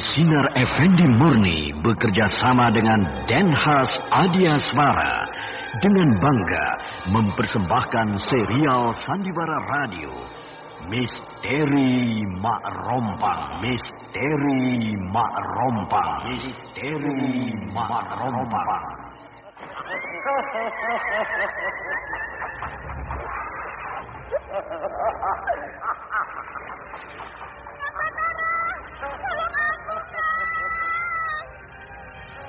Sinar Effendi Murni bekerja sama dengan Denhas Adiaswara dengan bangga mempersembahkan serial Sandiwara Radio Misteri Mak Rompang Misteri Mak Rompang Misteri Mak Rompang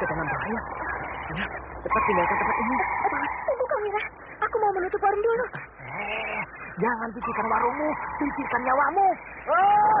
Kita dalam bahaya. Sudah, cepat tinggalkan tempat ini. Tunggu kau Wira, aku mau menutup warung dulu. Eh, jangan pikirkan warungmu, pikirkan nyawamu. Oh,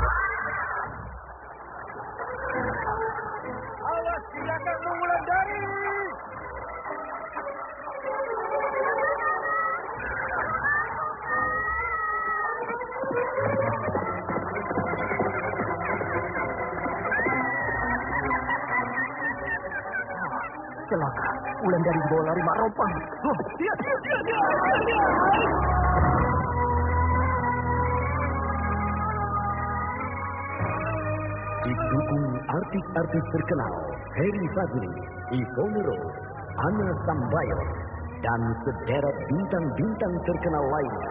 Dia. Didukung artis-artis terkenal Ferry Fadli, Yvonne Rose, Anna Sambayon, dan sederet bintang-bintang terkenal lainnya.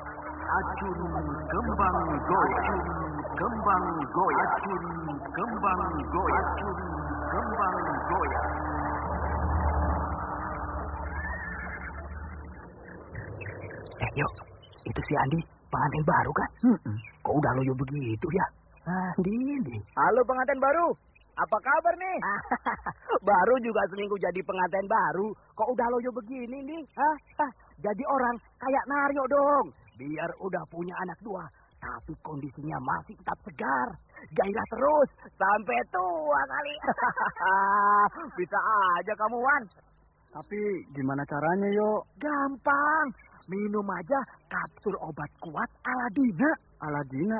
Racun Kembang Goyang Kembang Goyang Racun Kembang Goyang Racun Kembang Goyang Eh, yuk. Itu si Andi, pengantin baru kan? Kok udah loyo begitu ya? Andi, Andi. Halo pengantin baru. Apa kabar nih? baru juga seminggu jadi pengantin baru. Kok udah loyo begini nih? Hah? Hah, Jadi orang kayak Naryo dong. Biar udah punya anak dua. Tapi kondisinya masih tetap segar. Gairah terus. Sampai tua kali. Bisa aja kamu, Wan. Tapi gimana caranya yo? Gampang. Minum aja kapsul obat kuat Aladina. Aladina.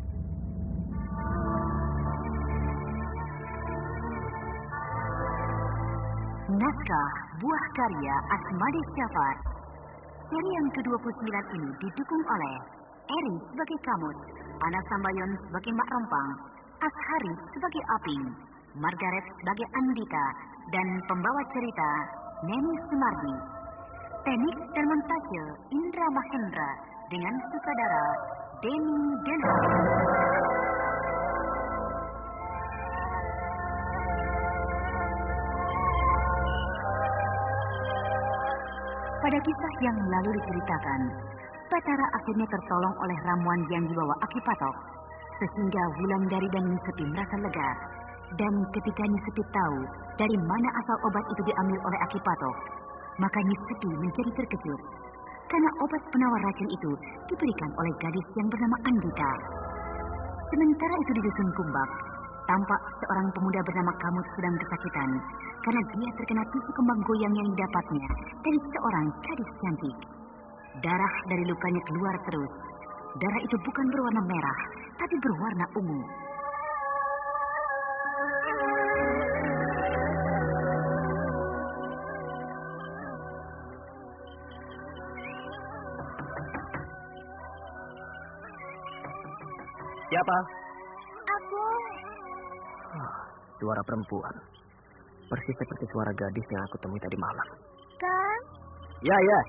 Naskah Buah Karya Asmadi Syafat. Seri yang ke-29 ini didukung oleh Eri sebagai Kamut, Ana Sambayon sebagai Mak Rompang, Ashari sebagai Aping, Margaret sebagai Andika, dan pembawa cerita Neni Sumardi. Teknik dan montase Indra Mahendra dengan sutradara Denny Denhas. Pada kisah yang lalu diceritakan, Batara akhirnya tertolong oleh ramuan yang dibawa Aki Patok, sehingga Wulandari dan Nisepi merasa lega. Dan ketika Nisepi tahu dari mana asal obat itu diambil oleh Aki Patok, maka Nisepi menjadi terkejut. Karena obat penawar racun itu diberikan oleh gadis yang bernama Andika. Sementara itu di Dusun Kumbak, tampak seorang pemuda bernama Kamut sedang kesakitan karena dia terkena tusuk kembang goyang yang didapatnya dari seorang gadis cantik. Darah dari lukanya keluar terus. Darah itu bukan berwarna merah, tapi berwarna ungu. Siapa? Suara perempuan. Persis seperti suara gadis yang aku temui tadi malam. Kang. Ya, ya.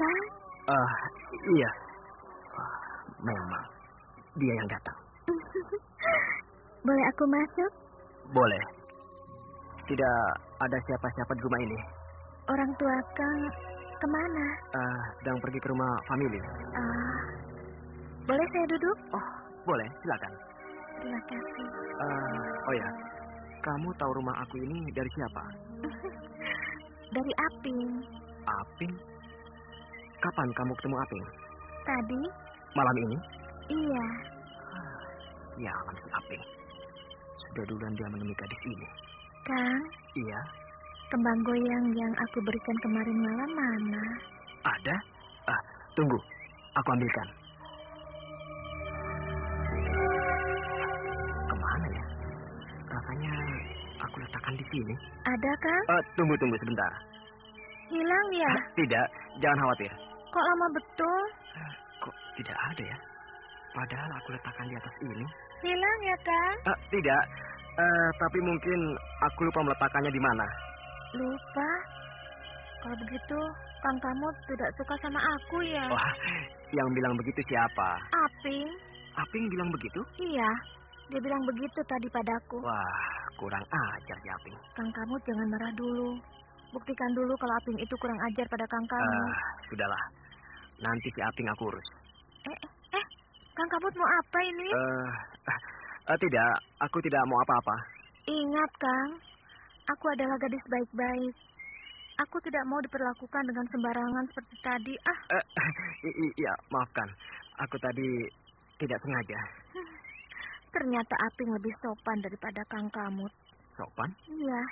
Kang, Ah, iya. Ah, memang. Dia yang datang. boleh aku masuk? Boleh. Tidak ada siapa-siapa di rumah ini. Orang tua Kang ke mana? Ah, sedang pergi ke rumah family. Ah, boleh saya duduk? Oh, boleh. Silakan. Terima kasih. Ah, oh ya. Kamu tahu rumah aku ini dari siapa? Dari Aping. Aping. Kapan kamu ketemu Aping? Tadi? Malam ini? Iya. Sialan si Aping. Sudah duluan dia menemui gadis ini. Kang, Iya, kembang goyang yang aku berikan kemarin malam mana? ada. Ah, tunggu. Aku ambilkan. Rasanya aku letakkan di sini. Ada, Kang? Ah, tunggu, tunggu sebentar. Hilang ya? Ah, tidak, jangan khawatir. Kok lama betul? Kok tidak ada ya? Padahal aku letakkan di atas ini. Hilang ya, Kang? Ah, tidak. Eh, tapi mungkin aku lupa meletakkannya di mana. Lupa. Kalau begitu, Kang kamu tidak suka sama aku ya? Wah, yang bilang begitu siapa? Aping? Aping bilang begitu? Iya. Dia bilang begitu tadi padaku. Wah, kurang ajar si Aping. Kang kamu jangan marah dulu. Buktikan dulu kalau Aping itu kurang ajar pada Kang kamu. Ah, sudahlah. Nanti si Aping aku urus. Eh, eh, eh, Kang kamu mau apa ini? Eh, eh, tidak, aku tidak mau apa-apa. Ingat, Kang. Aku adalah gadis baik-baik. Aku tidak mau diperlakukan dengan sembarangan seperti tadi. Ah, i- iya, maafkan. Aku tadi tidak sengaja. Ternyata Aping lebih sopan daripada Kang Kamut. Sopan? Iya,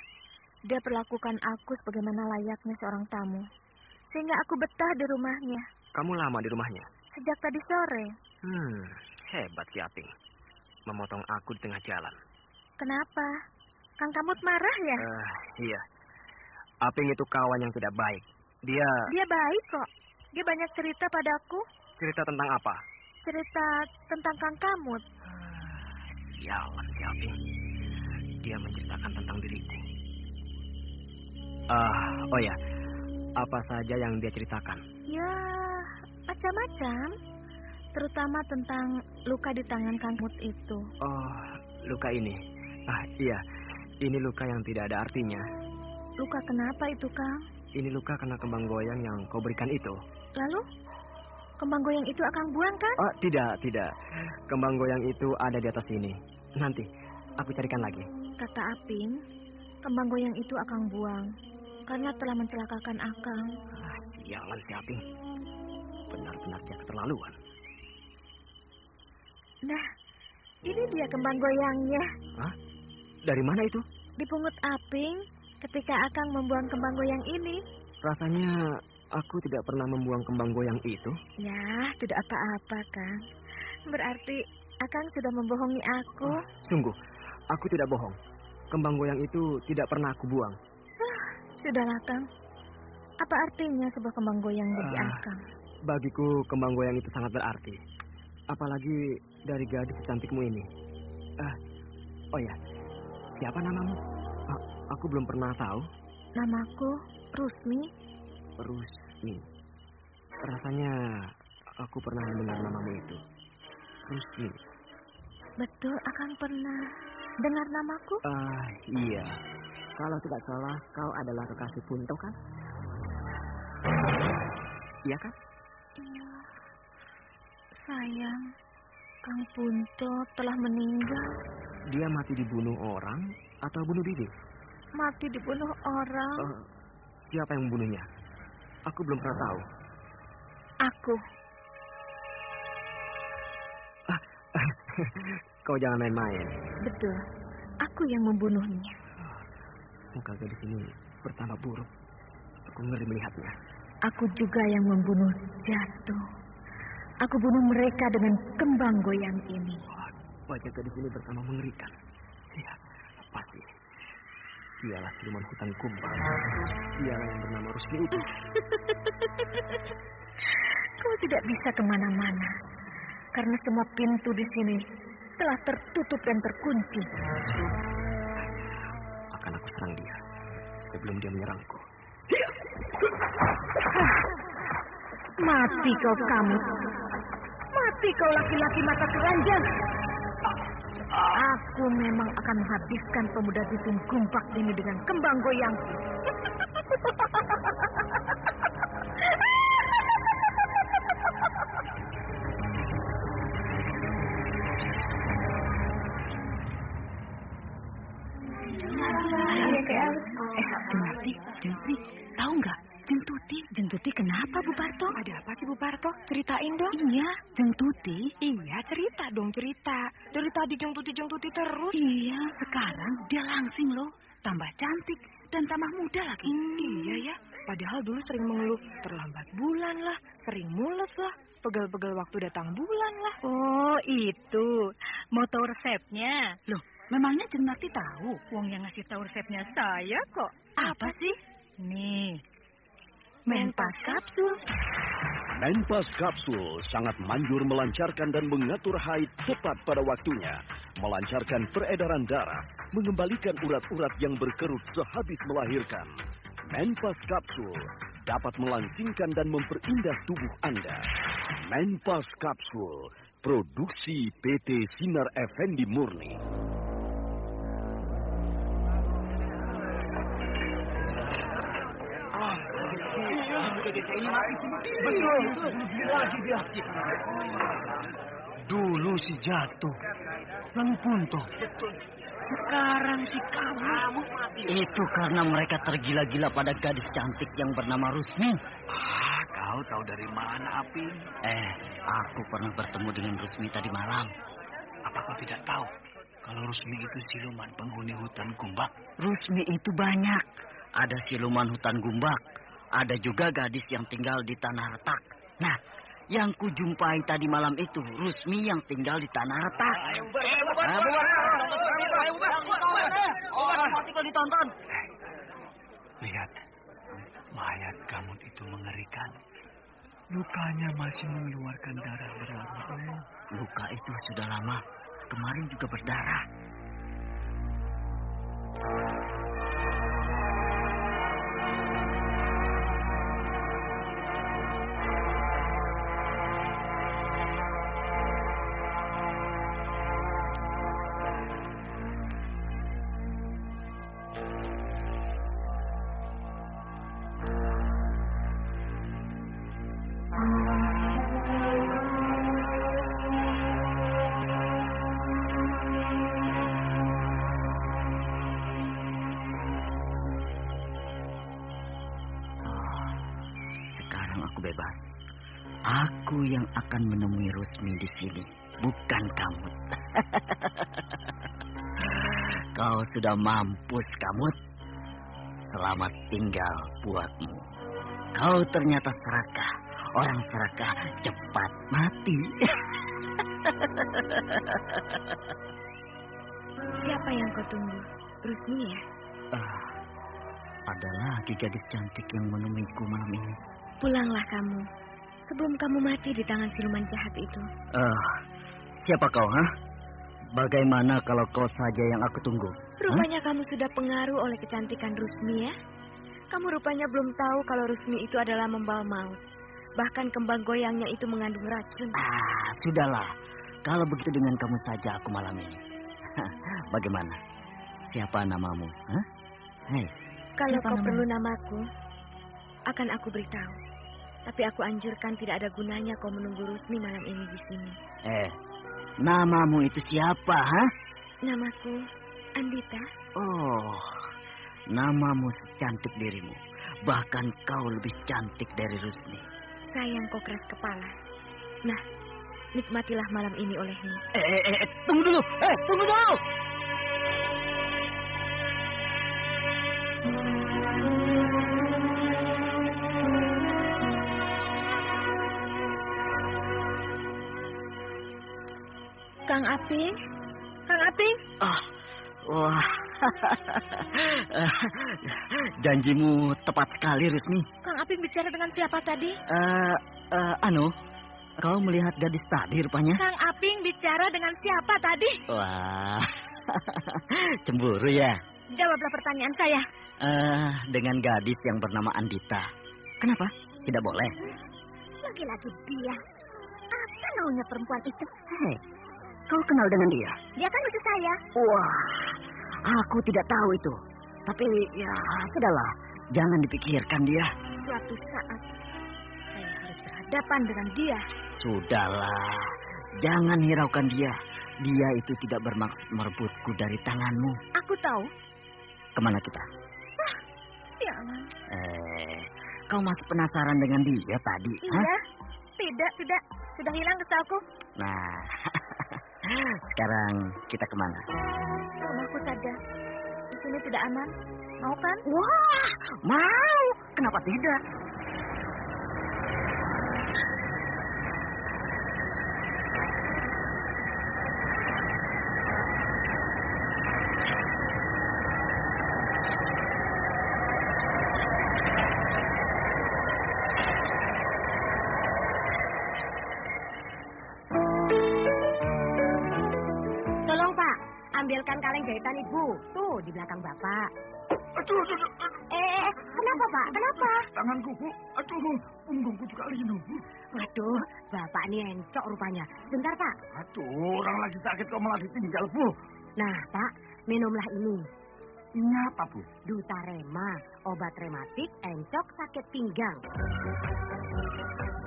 dia perlakukan aku sebagaimana layaknya seorang tamu. Sehingga aku betah di rumahnya. Kamu lama di rumahnya? Sejak tadi sore. Hmm, hebat si Aping. Memotong aku di tengah jalan. Kenapa? Kang Kamut marah ya? Eh, iya. Aping itu kawan yang tidak baik. Dia Dia baik kok. Dia banyak cerita padaku. cerita tentang apa? Cerita tentang Kang Kamut. Sialan si Aping. Dia menceritakan tentang diriku. Ah, oh ya. Apa saja yang dia ceritakan? Ya, macam-macam. Terutama tentang luka di tangan Kang Kamut itu. Oh, luka ini. Ah, iya. Ini luka yang tidak ada artinya. Luka kenapa itu, Kang? Ini luka karena kembang goyang yang kau berikan itu. Lalu, kembang goyang itu akan buang kan? Oh, tidak, tidak. Kembang goyang itu ada di atas sini. Nanti, aku carikan lagi. Kata Aping, kembang goyang itu akan buang. Karena telah mencelakakan Akang. Ah, sialan si Aping. Benar-benar dia keterlaluan. Nah, ini dia kembang goyangnya. Hah? Dari mana itu? Dipungut Aping ketika Akang membuang kembang goyang ini. Rasanya aku tidak pernah membuang kembang goyang itu. Ya, tidak apa-apa, Kang. Berarti Akang sudah membohongi aku. Sungguh, aku tidak bohong. Kembang goyang itu tidak pernah aku buang. Sudahlah, Kang. Apa artinya sebuah kembang goyang bagi Ah. Akang? Bagiku kembang goyang itu sangat berarti. Apalagi dari gadis cantikmu ini. Ah, oh ya, siapa namamu? Ah, aku belum pernah tahu. Namaku Rusmi. Rusmi. Rasanya aku pernah mendengar namamu itu. Rusmi. Betul, akan pernah dengar namaku? Ah, iya. Kalau tidak salah, kau adalah kekasih Punto kan? Iya kan? Iya. Sayang, Kang Punto telah meninggal. Dia mati dibunuh orang atau bunuh diri? Mati dibunuh orang. Uh, siapa yang membunuhnya? Aku belum pernah tahu. Aku. Ah, kau jangan main-main. Betul, aku yang membunuhnya. Muka gadis ini bertambah buruk. Aku ngeri melihatnya. Aku juga yang membunuh jatuh. Aku bunuh mereka dengan kembang goyang ini. Wajah gadis ini bertambah mengerikan. Ya, pasti. Dialah siluman hutan kumbang. Dialah yang bernama Rusmi itu. Kau tidak bisa ke mana-mana. Karena semua pintu di sini telah tertutup dan terkunci. Akan aku serang dia sebelum dia menyerangku. Mati kau kamu. Mati kau laki-laki mata keranjang. Aku memang akan menghabiskan pemuda dusun gumpak ini dengan kembang goyang. Eh, Jentri, Jentri, tahu nggak? Jentuti, Jentuti kenapa Bu Parto? Ada apa sih Bu Parto? Ceritain dong. Iya, Jentuti. Iya, cerita dong cerita. Dari tadi Jentuti Jentuti terus. Iya, sekarang dia langsing loh. Tambah cantik dan tambah muda lagi. Hmm, iya ya. Padahal dulu sering mengeluh terlambat bulan lah, sering mules lah, pegal-pegal waktu datang bulan lah. Oh, itu. Mau tahu resepnya? Loh, memangnya Jenarti tahu? Wong yang ngasih tahu resepnya saya kok. Apa sih? Nih, Menpas kapsul. Menpas kapsul sangat manjur melancarkan dan mengatur haid tepat pada waktunya, melancarkan peredaran darah, mengembalikan urat-urat yang berkerut sehabis melahirkan. Menpas kapsul dapat melangsingkan dan memperindah tubuh Anda. Menpas kapsul, produksi PT Sinar Effendi Murni. Dulu si jatuh, lalu punto. Sekarang si kamu. Itu karena mereka tergila-gila pada gadis cantik yang bernama Rusmi. Ah, kau tahu dari mana, Api? Eh, aku pernah bertemu dengan Rusmi tadi malam. Apa kau tidak tahu kalau Rusmi itu siluman penghuni hutan gumbak? Rusmi itu banyak. Ada siluman hutan gumbak. Ada juga gadis yang tinggal di tanah retak. Nah, yang kujumpai tadi malam itu Rusmi yang tinggal di tanah retak. ditonton. Lihat, mayat kamu itu mengerikan. Lukanya masih mengeluarkan darah ungu. Luka itu sudah lama. Kemarin juga berdarah. Rusmi di sini, bukan kamu. Kau sudah mampus, kamu. Selamat tinggal buatmu. Kau ternyata serakah. Orang serakah cepat mati. Siapa yang kau tunggu? Rusmi ya? Ah, ada lagi gadis cantik yang menemuiku malam ini. Pulanglah kamu. Sebelum kamu mati di tangan siluman jahat itu. Uh, siapa kau, ha? Bagaimana kalau kau saja yang aku tunggu? Rupanya huh? kamu sudah pengaruh oleh kecantikan Rusmi ya? Kamu rupanya belum tahu kalau Rusmi itu adalah membawa maut. Bahkan kembang goyangnya itu mengandung racun. Ah, sudahlah. Kalau begitu dengan kamu saja aku malam ini. Bagaimana? Siapa namamu? Huh? Hei, kalau kau namamu? perlu namaku, akan aku beritahu. Tapi aku anjurkan tidak ada gunanya kau menunggu Rusmi malam ini di sini. Eh, namamu itu siapa, ha? Namaku Andita. Oh, namamu secantik dirimu. Bahkan kau lebih cantik dari Rusmi. Sayang kau keras kepala. Nah, nikmatilah malam ini olehmu. Eh, eh, eh, tunggu dulu. Eh, tunggu dulu. Kang Aping? Kang Aping? Ah, wah. Janjimu tepat sekali, Rusmi. Kang Aping bicara dengan siapa tadi? Eh, uh, uh, anu, kau melihat gadis tadi rupanya? Kang Aping bicara dengan siapa tadi? Wah, cemburu ya? Jawablah pertanyaan saya. Eh, uh, dengan gadis yang bernama Andita. Kenapa? Tidak boleh. Lagi-lagi dia. Apa namanya perempuan itu? Hei, Kau kenal dengan dia? Dia kan musuh saya. Wah, aku tidak tahu itu. Tapi ya sudahlah, jangan dipikirkan dia. Suatu saat saya harus berhadapan dengan dia. Sudahlah, jangan hiraukan dia. Dia itu tidak bermaksud merebutku dari tanganmu. Aku tahu. Ke mana kita? Ah, sialan. Eh, kau masih penasaran dengan dia tadi? Iya. Hah? Tidak, tidak. Sudah hilang kesalku. Nah, Sekarang kita ke mana? Rumahku saja. Di sini tidak aman. Mau kan? Wah, mau. Kenapa tidak? Jahitan ibu. Tuh, di belakang bapak. Aduh, aduh, aduh. Eh, eh, eh, kenapa pak? Kenapa? Tanganku, Bu. Aduh, punggungku juga linu. Waduh, bapak ini encok rupanya. Sebentar, Pak. Aduh, orang lagi sakit kok malah ditinggal, Bu. Nah, Pak, minumlah ini. Ini apa, Bu? Dutarema, obat rematik, encok, sakit pinggang.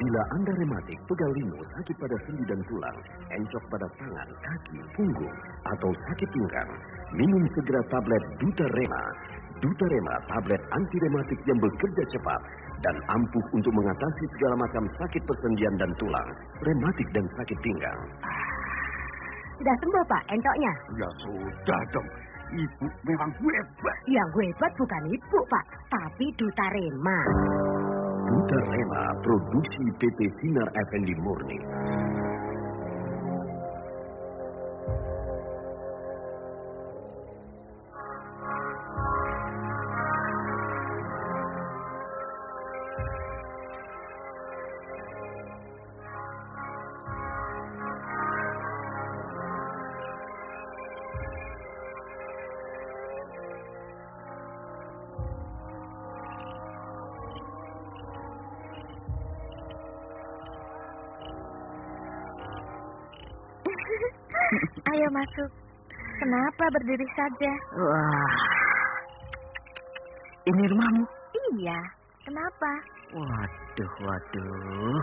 Bila Anda rematik, pegal linu, sakit pada sendi dan tulang, encok pada tangan, kaki, punggung, atau sakit pinggang, minum segera tablet Dutarema. Dutarema tablet anti rematik yang bekerja cepat dan ampuh untuk mengatasi segala macam sakit persendian dan tulang, rematik dan sakit pinggang. Sudah sembuh, Pak, encoknya? Ya sudah dong. Ibu memang hebat. Yang hebat bukan ibu, Pak, tapi Duta Rema. Duta Rema, produksi PT Sinar Effendi Murni. Ayo masuk. Kenapa berdiri saja? Wah. Ini rumahmu? Iya. Kenapa? Waduh, waduh.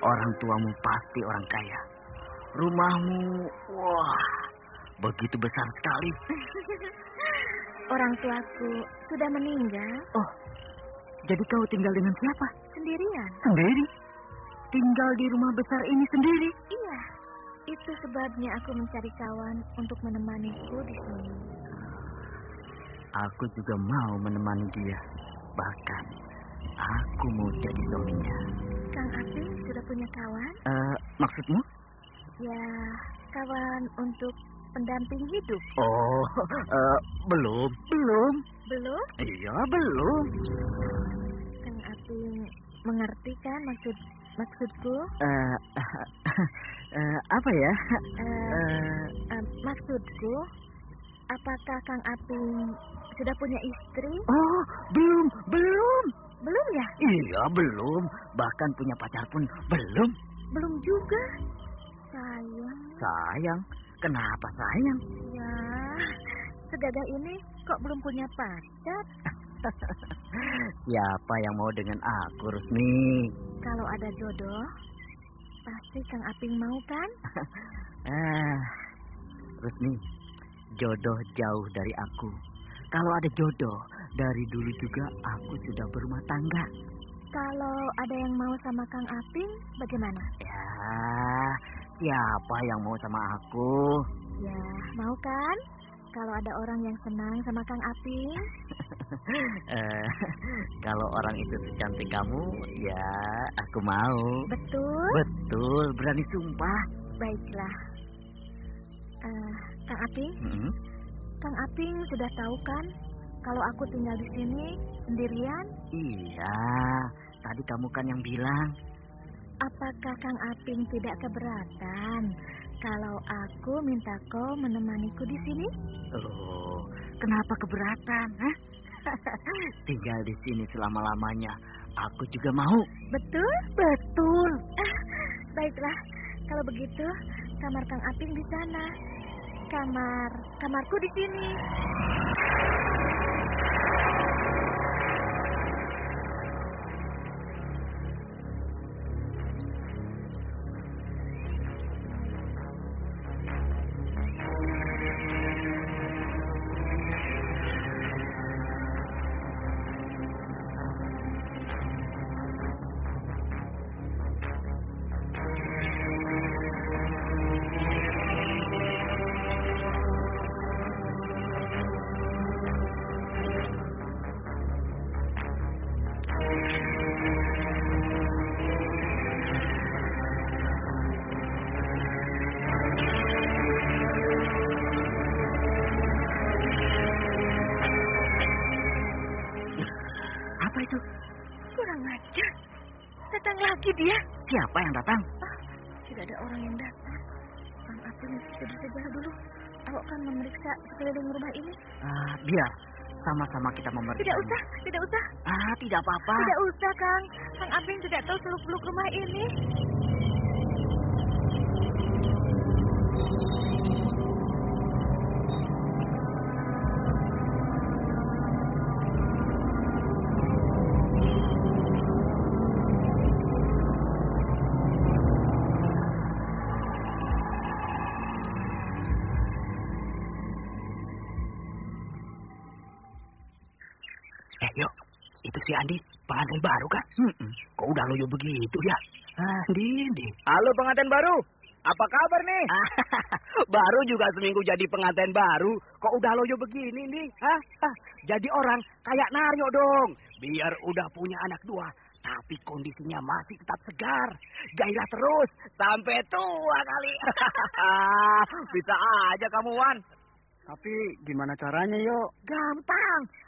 Orang tuamu pasti orang kaya. Rumahmu, wah, begitu besar sekali. orang tuaku sudah meninggal. Oh, jadi kau tinggal dengan siapa? Sendirian. Sendiri? Tinggal di rumah besar ini sendiri? Itu sebabnya aku mencari kawan untuk menemaniku di sini. Aku juga mau menemani dia. Bahkan aku mau jadi suaminya. Kang Api sudah punya kawan? Uh, maksudmu? Ya, kawan untuk pendamping hidup. Oh, uh, belum, belum. Belum? Iya, belum. Kang Api mengerti kan maksud Maksudku? Uh, uh, apa ya? Uh, uh, uh, maksudku, apakah Kang Aping sudah punya istri? Oh, belum, belum. Belum ya? Iya, belum. Bahkan punya pacar pun belum. Belum juga. Sayang. Sayang? Kenapa sayang? Ya, segagah ini kok belum punya pacar? Siapa yang mau dengan aku, Rusmi? Kalau ada jodoh, pasti Kang Aping mau kan? ah, Rusmi, jodoh jauh dari aku. Kalau ada jodoh, dari dulu juga aku sudah berumah tangga. Kalau ada yang mau sama Kang Aping, bagaimana? Ya, siapa yang mau sama aku? Ya, mau kan? Kalau ada orang yang senang sama Kang Aping? Uh, kalau orang itu secantik kamu, ya aku mau. Betul? Betul, berani sumpah. Baiklah. Uh, Kang Aping? Hmm? Kang Aping sudah tahu kan kalau aku tinggal di sini sendirian? Iya, tadi kamu kan yang bilang. Apakah Kang Aping tidak keberatan kalau aku minta kau menemaniku di sini? Oh, kenapa keberatan? Hah? Tinggal di sini selama-lamanya. Aku juga mau. Betul? Betul. baiklah, kalau begitu kamar Kang Aping di sana. Kamar, kamarku di sini. Siapa yang datang? Ah, tidak ada orang yang datang. Kang Apin tidur saja dulu. Awak kan memeriksa sekeliling rumah ini. Ah, biar sama-sama kita memeriksa. Tidak usah, tidak usah. Ah, tidak apa-apa. Tidak usah, Kang. Kang Apin tidak tahu seluk-beluk rumah ini. Si Andi pengantin baru kan? Hmm, kok udah loyo begitu ya? Andi, Andi. Halo pengantin baru. Apa kabar nih? baru juga seminggu jadi pengantin baru. Kok udah loyo begini nih? Hah? Jadi orang kayak Naryo dong. Biar udah punya anak dua. Tapi kondisinya masih tetap segar. Gairah terus. Sampai tua kali. Bisa aja kamu, Wan. Tapi gimana caranya, yuk? Gampang.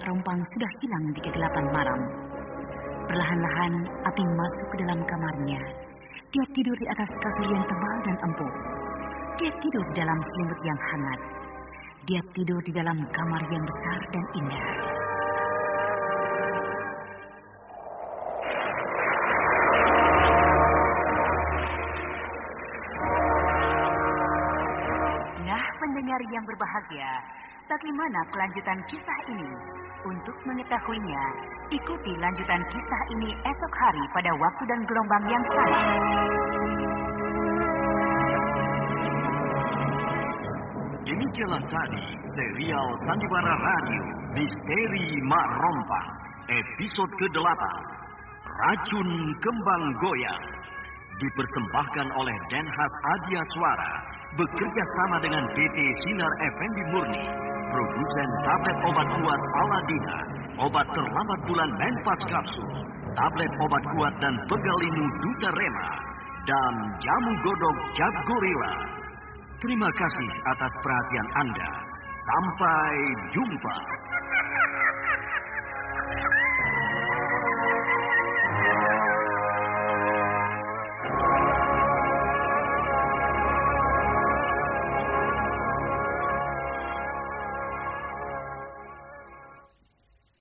Sudah hilang di kegelapan malam. Perlahan-lahan Api masuk ke dalam kamarnya. Dia tidur di atas kasur yang tebal dan empuk. Dia tidur di dalam selimut yang hangat. Dia tidur di dalam kamar yang besar dan indah. Nah, pendengar yang berbahagia, bagaimana kelanjutan kisah ini? Untuk mengetahuinya, ikuti lanjutan kisah ini esok hari pada waktu dan gelombang yang sama. Demikianlah tadi serial Sandiwara Radio Misteri Mak Rompang episode ke-8 Racun Kembang Goyang dipersembahkan oleh Denhas Adia Suara bekerja sama dengan PT Sinar Effendi Murni produsen tablet obat kuat Aladina obat terlambat bulan Menpas Kapsul tablet obat kuat dan pegalimu Duta Rema dan jamu godok Jab Gorilla Terima kasih atas perhatian Anda. Sampai jumpa.